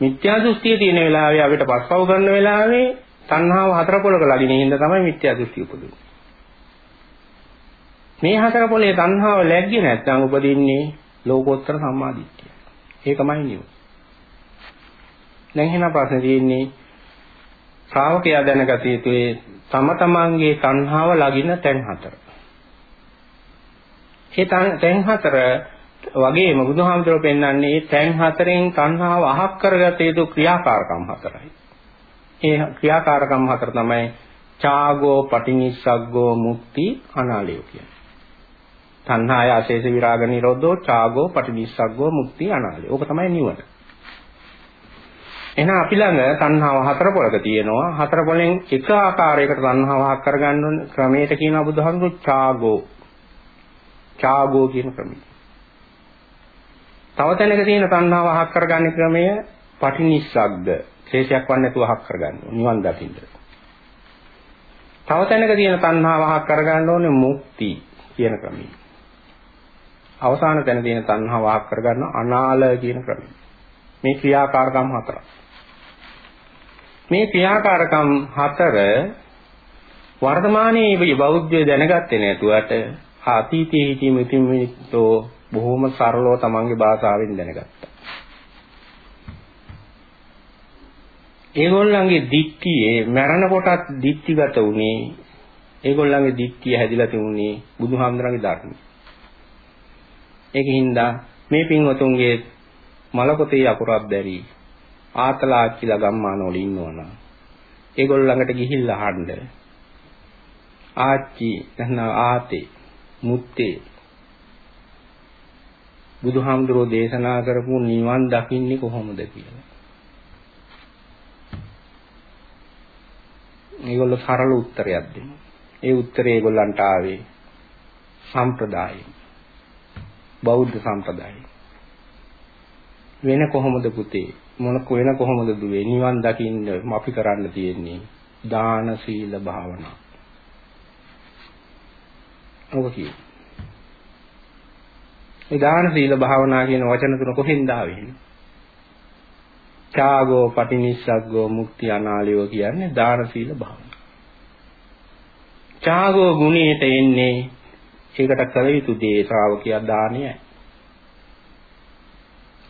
මිත්‍යා දෘෂ්ටිය තියෙන වෙලාවේ අපිට පස්පව කරන වෙලාවේ තණ්හාව හතර පොලක ලගිනින් හින්දා තමයි මිත්‍යා දෘෂ්ටිය උපදින්නේ. මේ හතර පොලේ තණ්හාව läග්ගේ නැත්නම් උපදින්නේ ලෝකෝත්තර සම්මාදිට්ඨිය. ඒකමයි නියම. දැන් එහෙනම් ප්‍රශ්නේ තියෙන්නේ ශ්‍රාවකයා දැනගත යුතුයේ තම තමන්ගේ තණ්හාව ලගින තැන් හතර. ඒ තැන් හතර වගේම බුදුහාමුදුරුවෝ පෙන්වන්නේ මේ තැන් හතරෙන් තණ්හාව අහක් කරගත යුතු ක්‍රියාකාරකම් හතරයි. ඒ ක්‍රියාකාරකම් හතර තමයි චාගෝ පටිනිස්සග්ගෝ මුක්ති අනාලයෝ කියන්නේ. තණ්හාය ආශේෂ විරාග නිරෝධෝ චාගෝ පටිනිස්සග්ගෝ මුක්ති අනාලය. ඕක තමයි නිවන. එහෙනම් අපි ළඟ තණ්හාව හතර පොලක තියෙනවා. හතර පොලෙන් එක ආකාරයකට තණ්හාව හක් කරගන්න ඕන ක්‍රමයට කියනවා බුදුහාමුදුරු චාගෝ. චාගෝ කියන ක්‍රමය. තව තැනක තියෙන තණ්හාව හක් කරගන්න ක්‍රමය පටිනිස්සග්ග. ශේෂයක් වන් නැතුව හක් කරගන්න නිවන් දකින්න. තව තැනක තියෙන තණ්හාව හක් කරගන්න ඕනේ මුක්ති කියන ක්‍රමය. අවසාන තැන තියෙන තණ්හාව වහක් කරගන්න අනාල කියන ක්‍රමය. මේ ක්‍රියාකාරකම් හතරක්. මේ ක්‍රියාකාරකම් හතර වර්තමානයේ බෞද්ධය දැනගත්තේ නැතුවට අතීතයේ හිටි මිතිමිතෝ බොහොම සරලව තමන්ගේ භාෂාවෙන් දැනගත්තා. ඒගොල්ලන්ගේ දික්තියේ මරණ කොටත් දික්තිගත උනේ ඒගොල්ලන්ගේ දික්තිය හැදිලා තිබුණේ බුදුහාමුදුරන්ගේ ධර්මයේ. ඒකින්ද මේ පින්වතුන්ගේ මලපොතේ අකුරක් දැරි ආතලාච්චිලා ගම්මාන වල ඉන්නවනම් ඒගොල්ලෝ ළඟට ගිහිල්ලා අහන්න ආච්චි නැත්නම් ආතේ මුත්තේ බුදුහාමුදුරෝ දේශනා කරපු නිවන් දකින්නේ කොහොමද කියලා. ඒගොල්ලෝ සරල උත්තරයක් දෙනවා. ඒ උත්තරේ ඒගොල්ලන්ට ආවේ සම්ප්‍රදායෙන්. බෞද්ධ සම්ප්‍රදායයි. වෙන කොහොමද පුතේ මොන වෙන කොහොමද දුවේ නිවන් දකින්න අපි කරන්න තියෙන්නේ දාන සීල භාවනා. ඔක කියේ. මේ දාන සීල භාවනා කියන වචන තුන කොහෙන්ද ආවේ? ත්‍යාගෝ පටිනිස්සග්ගෝ මුක්ති අනාලයෝ කියන්නේ දාන සීල භාවනා. ත්‍යාගෝ ගුණයට එන්නේ ඒකට කළ යුතු දේ ශ්‍රාවකයා දානයයි.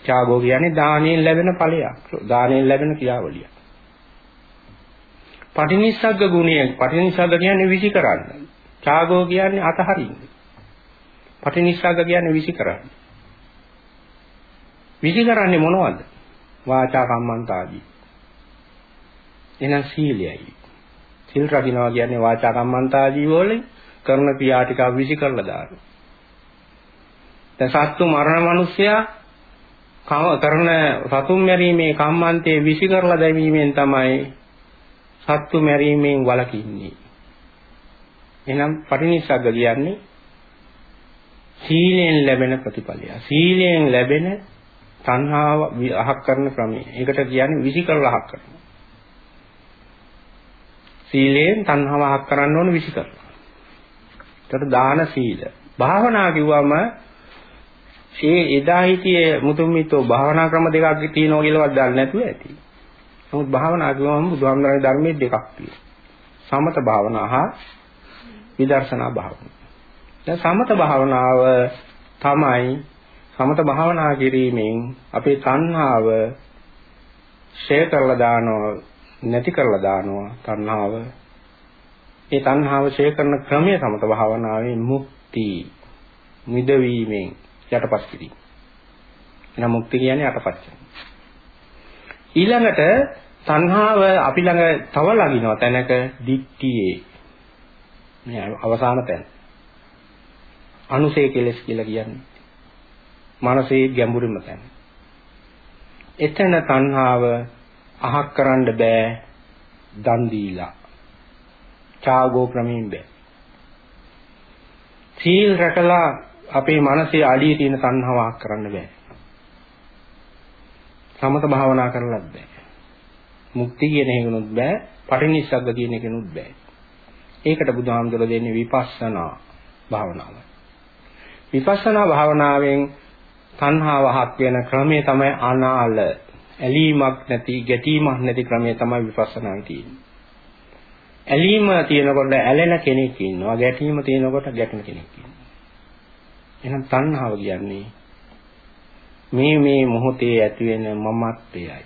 ත්‍යාගෝ කියන්නේ දානයෙන් ලැබෙන ඵලයක්. දානයෙන් ලැබෙන ක්‍රියාවලිය. පටිනිස්සග්ග ගුණය පටිනිස්සග්ග කියන්නේ විසි කරන්න. ත්‍යාගෝ කියන්නේ අතහරින්න. පටිනිස්සග්ග කියන්නේ විසි කරන්න. විසි කරන්නේ මොනවද? වාචා කම්මන්තාදී. එහෙනම් සීලයයි. සිල් රකින්නවා කියන්නේ වාචා කම්මන්තාදී වලින් කරන ක්‍රියා ටික විසි කරලා දානවා. දැන් සත්තු මරණ මිනිසයා කරන සතුන් මැරීමේ කම්මන්තේ විසි කරලා දැමීමෙන් තමයි සත්තු මැරීමෙන් වළකින්නේ. එහෙනම් පටිනිස්සග්ග කියන්නේ සීලයෙන් ලැබෙන ප්‍රතිඵලය. සීලයෙන් ලැබෙන තණ්හාව අහක් කරන ක්‍රමය. ඒකට කියන්නේ විසි කරලා අහක් කරනවා. සීලයෙන් තණ්හාව අහක් කරන්න ඕන විසි කරලා. ඒකට දාන සීල. භාවනා කිව්වම ඒ එදා හිටියේ මුතුන් මිත්තෝ භාවනා ක්‍රම දෙකක් තියෙනවා කියලාවත් දන්නේ නැතුව ඇති. නමුත් භාවනා කිව්වම බුදුහාමුදුරනේ ධර්මයේ දෙකක් තියෙනවා. සමත භාවනා හා විදර්ශනා භාවනාව. දැන් සමත භාවනාව තමයි සමත භාවනා කිරීමෙන් අපේ තණ්හාව ෂේ කරලා දානවා නැති කරලා දානවා තණ්හාව ඒ තණ්හාව ඡය කරන ක්‍රමය සමත භාවනාවේ මුක්ති මිදවීමෙන් යටපත් කිරීම. එහෙනම් මුක්ති කියන්නේ යටපත් කිරීම. ඊළඟට තණ්හාව අපි ළඟ තව ළඟිනවා තැනක දික්තියේ මේ අවසාන තැන. අනුසේ කෙලස් කියලා කියන්නේ. මනසේ ගැඹුරින්ම තැන. එතන තණ්හාව අහක් කරන්න බෑ දන් දීලා. ඡාගෝ ක්‍රමයෙන් බෑ. සීල් රැකලා අපේ මනසේ අඩිය තියෙන තණ්හාව අහක් කරන්න බෑ. සමත භාවනා කරලත් බෑ. මුක්ති කියන එකනොත් බෑ, පටිනිස්සග්ග කියන එකනොත් බෑ. ඒකට බුදුහාමුදුර දෙන්නේ විපස්සනා භාවනාව. විපස්සනා භාවනාවෙන් තණ්හාව හක් වෙන ක්‍රමය තමයි අනාල. ඇලීමක් නැති, ගැටීමක් නැති ක්‍රමය තමයි විපස්සනාවේ තියෙන්නේ. ඇලීම තියෙනකොට ඇලෙන කෙනෙක් ඉන්නවා, ගැටීම තියෙනකොට ගැටෙන කෙනෙක් ඉන්නවා. එහෙනම් තණ්හාව කියන්නේ මේ මේ මොහොතේ ඇති වෙන මමත්වයයි.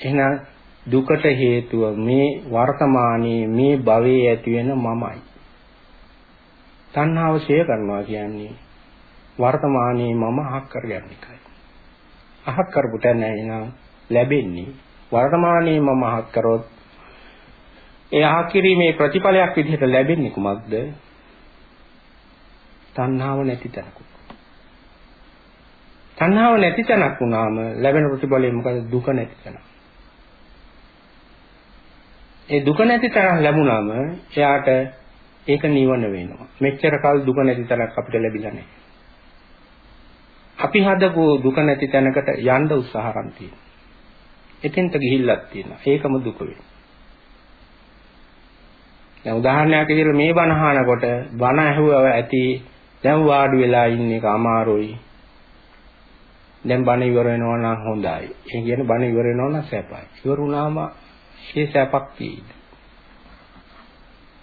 එහෙනම් දුකට හේතුව මේ වර්තමානයේ මේ භවයේ ඇති වෙන මමයි. තණ්හාව ෂේ කරනවා කියන්නේ වර්තමානයේ මම අහක් කරගන්න එකයි. අහක් කරපු තැන එනම් ලැබෙන්නේ වර්තමානයේ මම අහක් කරොත් ඒ අහක් කිරීමේ ප්‍රතිඵලයක් විදිහට ලැබෙන්නේ කුමක්ද? තණ්හාව නැති තැනක. තණ්හාව නැති තැනක් වුණාම ලැබෙන ප්‍රතිඵලය මොකද? දුක නැති තැනක්. ඒ දුක නැති තරම් ලැබුණාම එයාට ඒක නිවන වෙනවා. මෙච්චර කල් දුක නැති තරක් අපිට ලැබිලා නැහැ. අපි හදපු දුක නැති තැනකට යන්න උත්සාහ කරන් තියෙනවා. එතෙන්ට ගිහිල්ලක් තියෙනවා. ඒකම දුක වෙනවා. දැන් උදාහරණයක් විදිහට මේ බණ අහනකොට බණ ඇහුවව ඇති දැන් වාඩි වෙලා ඉන්න එක අමාරුයි. දැන් බණ ඉවර වෙනවා නම් හොඳයි. ඒ කියන්නේ බණ ඉවර වෙනවා නම් සැපයි. ඉවර වුණාම ඒ සැපක් තියෙයිද?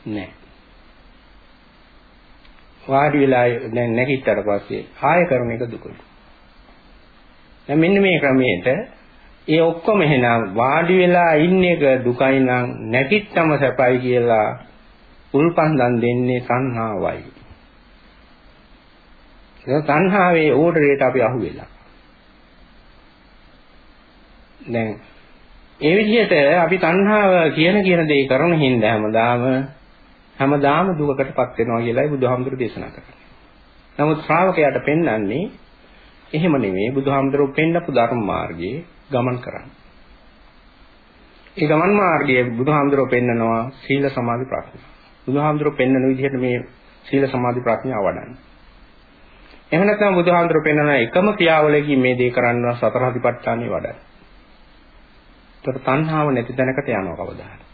නැහැ. වාඩි වෙලා දැන් නැගිටතර පස්සේ ආය කරන එක දුකයි. දැන් මෙන්න මේ ක්‍රමයට ඒ ඔක්කොම එහෙනම් වාඩි වෙලා ඉන්න එක දුකයි නම් නැගිට්ටම සැපයි කියලා උල්පන්දන් දෙන්නේ සංහාවයි. ඒ සංහාවේ ඕඩරේට අපි අහු වෙලා. දැන් ඒ විදිහට අපි තණ්හාව කියන කියන දේ කරන හින්දා හැමදාම හැමදාම දුකකටපත් වෙනවා කියලායි බුදුහාමුදුරු දේශනා කරන්නේ. නමුත් ශ්‍රාවකයාට පෙන්වන්නේ එහෙම නෙමෙයි බුදුහාමුදුරු පෙන්නපු ධර්ම මාර්ගයේ ගමන් කරන්න. ඒ ගමන් මාර්ගයේ බුදුහාමුදුරු පෙන්නනවා සීල සමාධි ප්‍රඥා. බුදුහාමුදුරු පෙන්නන විදිහට මේ සීල සමාධි ප්‍රඥා වඩන්න. එහෙම නැත්නම් බුදුහාමුදුරු පෙන්නන එකම ක්‍රියාවලකින් මේ දේ කරන්න සතර හදිපට්ඨානෙ වඩන්න. ඒතර තණ්හාව නැති තැනකට යනවා කවදා හරි.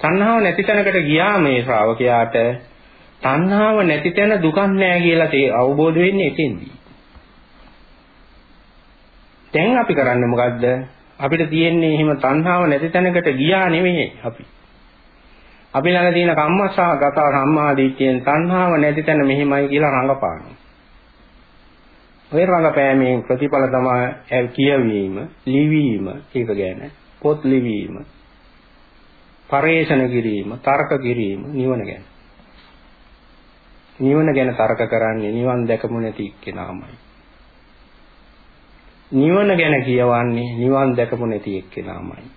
තණ්හාව නැති තැනකට ගියා මේ ශ්‍රාවකයාට තණ්හාව නැති තැන දුකක් නෑ කියලා තේ අවබෝධ වෙන්නේ එතෙන්දී. දැන් අපි කරන්නේ මොකද්ද? අපිට තියෙන්නේ එහෙම තණ්හාව නැති තැනකට ගියා නෙමෙයි අපි. අපි ළඟ තියෙන කම්මසා ගත සම්මාදිට්ඨියෙන් තණ්හාව නැති තැන මෙහෙමයි කියලා රඟපානවා. ඔය රංගපෑමේ ප්‍රතිඵල තමයි කියවීම, ලිවීම, ඒක ගැන පොත් ලිවීම, පරේෂණ කිරීම, තර්ක කිරීම, නිවන ගැන. නිවන ගැන තර්ක කරන්නේ නිවන් දැකමු නැති එක්කෙනාමයි. නිවන ගැන කියවන්නේ නිවන් දැකමු නැති එක්කෙනාමයි.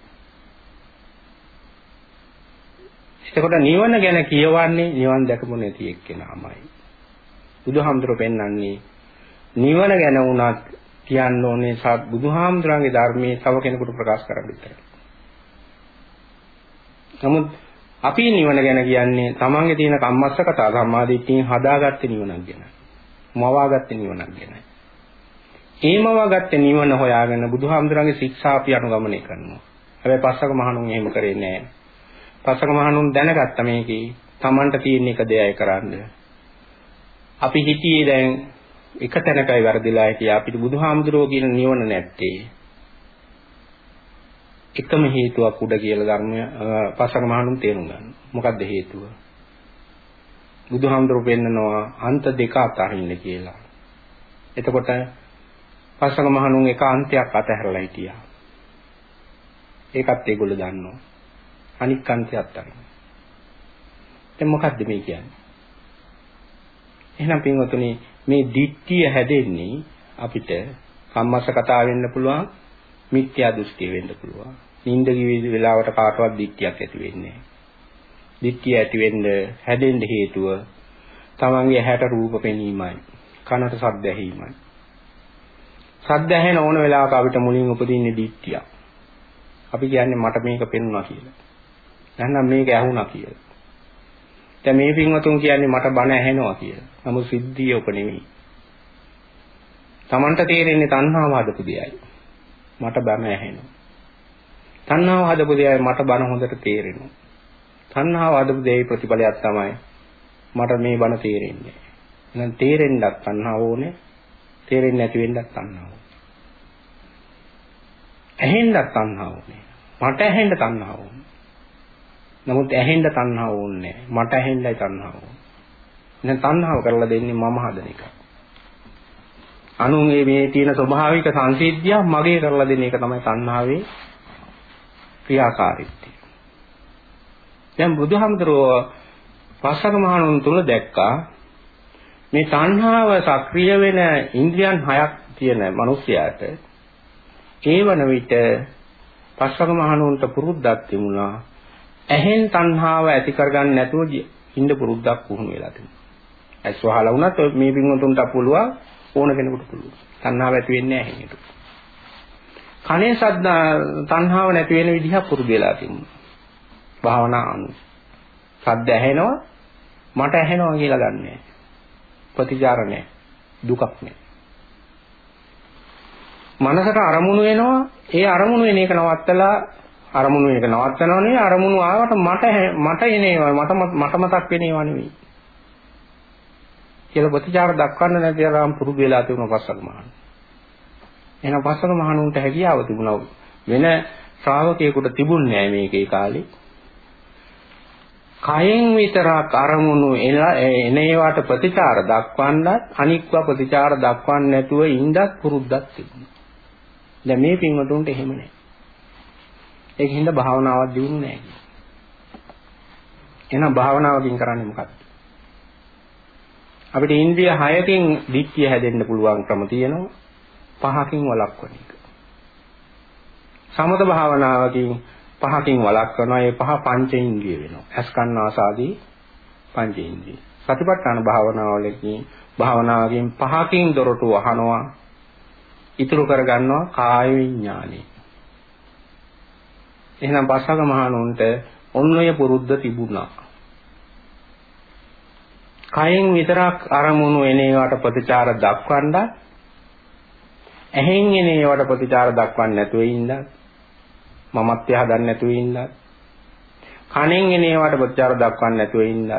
එතකොට නිවන ගැන කියවන්නේ නිවන් දැකමු නැති එක්කෙනාමයි. බුදුහාමුදුරුවෝ පෙන්වන්නේ නිවන ගැන වුණත් කියන්න ඕනේ බුදුහාමුදුරන්ගේ ධර්මයේ තව කෙනෙකුට ප්‍රකාශ කරන්න විතරයි. නමුත් අපි නිවන ගැන කියන්නේ තමන්ගේ තියෙන කම්මස්සකත සම්මාදිට්ඨියෙන් හදාගත්තේ නිවනක් ගැන. මවාගත්තේ නිවනක් ගැන. ඒ මවාගත්තේ නිවන හොයාගෙන බුදුහාමුදුරන්ගේ ශික්ෂා අපි අනුගමනය කරනවා. හැබැයි පස්සක මහණුන් එහෙම කරේ නැහැ. පස්සක මහණුන් දැනගත්ත මේකේ තමන්ට තියෙන එක දෙයයි කරන්න. අපි හිතියේ දැන් එක තැනකයි වැරදිලා හිටියා අපිට බුදුහාමුදුරුවෝ කියන නිවන නැත්තේ. එකම හේතුවක් උඩ කියලා ධර්මය පසක මහණුන් තේරුම් ගන්න. මොකක්ද හේතුව? බුදුහාමුදුරුවෝ පෙන්නනවා අන්ත දෙක අතරින්න කියලා. එතකොට පසක මහණුන් එක අන්තයක් අතහැරලා හිටියා. ඒකත් ඒගොල්ලෝ දන්නවා. අනික් අන්තය අතරින්. දැන් මොකද්ද මේ කියන්නේ? එහෙනම් පින්වතුනි මේ දිට්ඨිය හැදෙන්නේ අපිට කම්මස්ස කතා වෙන්න පුළුවන්, මිත්‍යා දෘෂ්ටිය වෙන්න පුළුවන්. නිින්ද කිවි වෙලාවට කාටවත් දික්තියක් ඇති වෙන්නේ නැහැ. දික්තිය ඇති වෙන්න හැදෙන්න හේතුව තමන්ගේ ඇහැට රූප පෙනීමයි, කනට ශබ්ද ඇහිීමයි. ශබ්ද ඇහෙන ඕන වෙලාවක අපිට මුලින් උපදින්නේ දික්තියක්. අපි කියන්නේ මට මේක පෙනුණා කියලා. නැත්නම් මේක ඇහුණා කියලා. දැන් මේ පින්වතුන් කියන්නේ මට බණ ඇහෙනවා කියලා. නමුත් සිද්ධිය ඔක නෙමෙයි. Tamanට තේරෙන්නේ තණ්හාව හදපු දෙයයි. මට බණ ඇහෙනවා. තණ්හාව හදපු දෙයයි මට බණ හොඳට තේරෙනවා. තණ්හාව හදපු දෙයයි ප්‍රතිඵලයක් තමයි මට මේ බණ තේරෙන්නේ. එහෙනම් තේරෙන්නත් තණ්හාව ඕනේ. තේරෙන්නේ නැති වෙන්නත් තණ්හාව. ඇහෙන්නත් තණ්හාව ඕනේ. මට ඇහෙන්න තණ්හාව ඕනේ. නමුත් ඇහෙන්න තණ්හාව ඕනේ මට ඇහෙන්නයි තණ්හාව ඕනේ. එහෙනම් තණ්හාව කරලා දෙන්නේ මම හදන එක. අනුන්ගේ මේ තියෙන ස්වභාවික සංසිද්ධිය මගේ කරලා දෙන එක තමයි තණ්හාවේ ක්‍රියාකාරීත්වය. දැන් බුදුහාමුදුරුවෝ පස්සක මහණුන් තුල දැක්කා මේ තණ්හාව සක්‍රිය වෙන ඉන්ද්‍රියන් හයක් තියෙන මිනිසයාට ඒ වන විට පස්සක මහණුන්ට පුරුද්දක් තිබුණා ඇහෙන් තණ්හාව ඇති කරගන්න නැතුව ඉන්න පුරුද්දක් වුණු වෙලා තිබුණා. ඇස් වහලා වුණත් මේ පින්වතුන්ට පුළුවන් ඕන කෙනෙකුට පුළුවන්. තණ්හාව ඇති වෙන්නේ නැහැ ඇහෙන්නට. කනේ සද්ද තණ්හාව නැති වෙන විදිහක් පුරුදු වෙලා තිබුණා. භාවනා අනු. සද්ද ඇහෙනවා මට ඇහෙනවා කියලා ගන්නෑ. ප්‍රතිචාර නැහැ. දුකක් නැහැ. මනසට අරමුණු වෙනවා ඒ අරමුණු වෙන එක නවත්තලා අරමුණු එක නවත්තනවා නෙවෙයි අරමුණු ආවට මට මට එනේවා මට මට මතක් වෙනේවා නෙවෙයි කියලා ප්‍රතිචාර දක්වන්න නැති අරම් පුරුදු වෙලා තිබුණ පස්සක මහණු. එහෙනම් පස්සක මහණුන්ට හැකියාව තිබුණා වෙන ශ්‍රාවකයෙකුට තිබුණේ නැහැ මේකේ කාලේ. කයෙන් විතරක් අරමුණු එන ඒවාට ප්‍රතිචාර දක්වන්නත් අනික්ව ප්‍රතිචාර දක්වන්න නැතුව ඉඳක් පුරුද්දක් තිබුණා. දැන් මේ පින්වතුන්ට එහෙම නැහැ. ඒක හින්දා භාවනාවක් දියුණු නැහැ. එහෙනම් භාවනාවකින් කරන්නේ මොකක්ද? අපිට ඉන්ද්‍රිය 6කින් දික්කිය හැදෙන්න පුළුවන් ක්‍රම තියෙනවා. පහකින් වළක්වන එක. සමත භාවනාවකින් පහකින් වළක්වනවා. ඒ පහ පංච ඉන්ද්‍රිය වෙනවා. අස්කන්න ආසාදී පංච ඉන්ද්‍රිය. සතිපට්ඨාන භාවනාවලකින් භාවනාවකින් පහකින් දොරටු වහනවා. ඉතුරු කරගන්නවා කාය විඥානෙ. එහෙනම් පස්වග මහණුන්ට ඔන්නය පුරුද්ද තිබුණා. කයෙන් විතරක් අරමුණු එන ඒවාට ප්‍රතිචාර දක්වන්න ඇහෙන් එන ඒවාට ප්‍රතිචාර දක්වන්න නැතුව ඉන්න මමත්වය හදන්න නැතුව ඉන්න කනෙන් එන ඒවාට ප්‍රතිචාර දක්වන්න නැතුව ඉන්න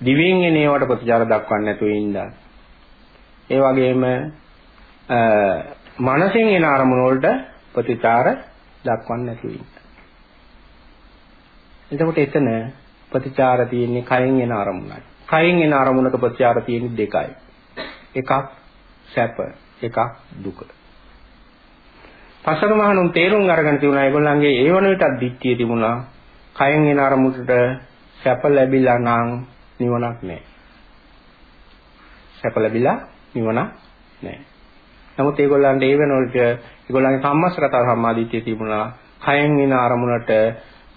දිවෙන් එන ඒවාට ප්‍රතිචාර දක්වන්න නැතුව ඉන්න ඒ වගේම මනසෙන් එන අරමුණු වලට ප්‍රතිචාර දක්වන්න නැතුව ඉන්න. එතකොට එතන ප්‍රතිචාර තියෙන්නේ කයෙන් එන අරමුණයි. කයෙන් එන අරමුණක ප්‍රතිචාර තියෙන්නේ දෙකයි. එකක් සැප, එකක් දුක. පසක මහණුන් තේරුම් අරගෙන තිබුණා ඒගොල්ලන්ගේ ඒ වන විටත් දික්තිය තිබුණා. කයෙන් එන අරමුණට සැප ලැබිලා නම් නිවනක් නැහැ. සැප ලැබිලා නිවනක් නැහැ. නමුත් ඒගොල්ලන්ට ඒ වෙනකොට ඒගොල්ලන්ගේ සම්මස්රත සම්මාදිට්ඨිය තිබුණා. කයෙන් එන අරමුණට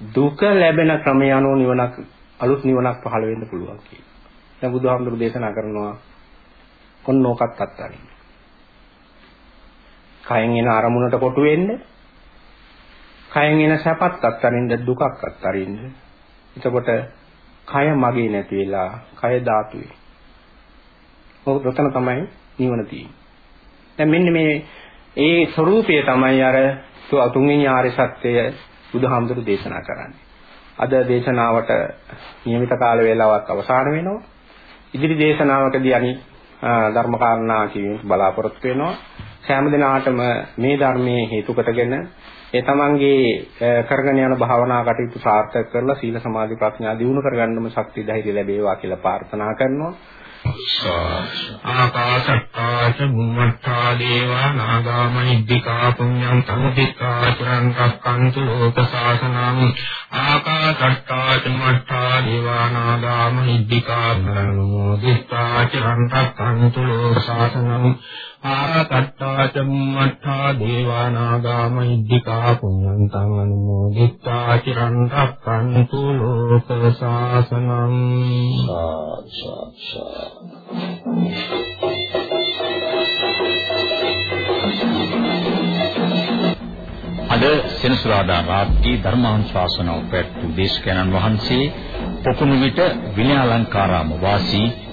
දුක ලැබෙන ක්‍රමය අනුව නිවනක් අලුත් නිවනක් පහළ වෙන්න පුළුවන් කියලා. දැන් බුදුහාමුදුරු දේශනා කරනවා ඔන්න ඕකත් අත්හරින්න. කයෙන් එන අරමුණට කොටු වෙන්න කයෙන් එන සැපත් අත්හරින්න දුකක් අත්හරින්න එතකොට කය මගේ නැති වෙලා කය ධාතුවේ. ඔක ප්‍රතන තමයි නිවන තියෙන්නේ. දැන් මෙන්න මේ ඒ ස්වરૂපය තමයි අර තුන්වෙනි ආර්ය සත්‍යය බුදුහාමුදුරු දේශනා කරන්නේ. අද දේශනාවට નિયમિત කාල වේලාවක් අවසන් වෙනවා. ඉදිරි දේශනාවකදී අනි ධර්ම කාරණා කියමින් බලාපොරොත්තු වෙනවා. සෑම දිනාටම මේ ධර්මයේ හේතු කොටගෙන ඒ තමන්ගේ කරගෙන යන භාවනා කටයුතු සාර්ථක කරලා සීල සමාධි ප්‍රඥා දියුණු කරගන්නම ශක්තිය ධෛර්යය ලැබේවා කියලා ප්‍රාර්ථනා කරනවා. ආකාශත්තාච බුම්මත්තා දේවා නාගාමනිද්దికා පුඤ්ඤං සම්පතික්ඛා චරං රක්칸තු ලෝක සාසනං ආකාශත්තාච මත්තා දේවා නාගාමනිද්దికා පුඤ්ඤං සම්පතික්ඛා චරං රක්칸තු ලෝක සාසනං ආරකට්ටා චම්මත්තා දේවානාගා මහිද්దికා පුඤ්ඤන්තං අනුමෝදිත්වා චිරන් රක්ඛන්තු ලෝක සාසනං අද සෙනසුරාදා රාත්‍රී ධර්මානුශාසනාව පැවැත්වූ දේශකයන්න් වහන්සේ පොකුණු විට විනයාලංකාරාම වාසී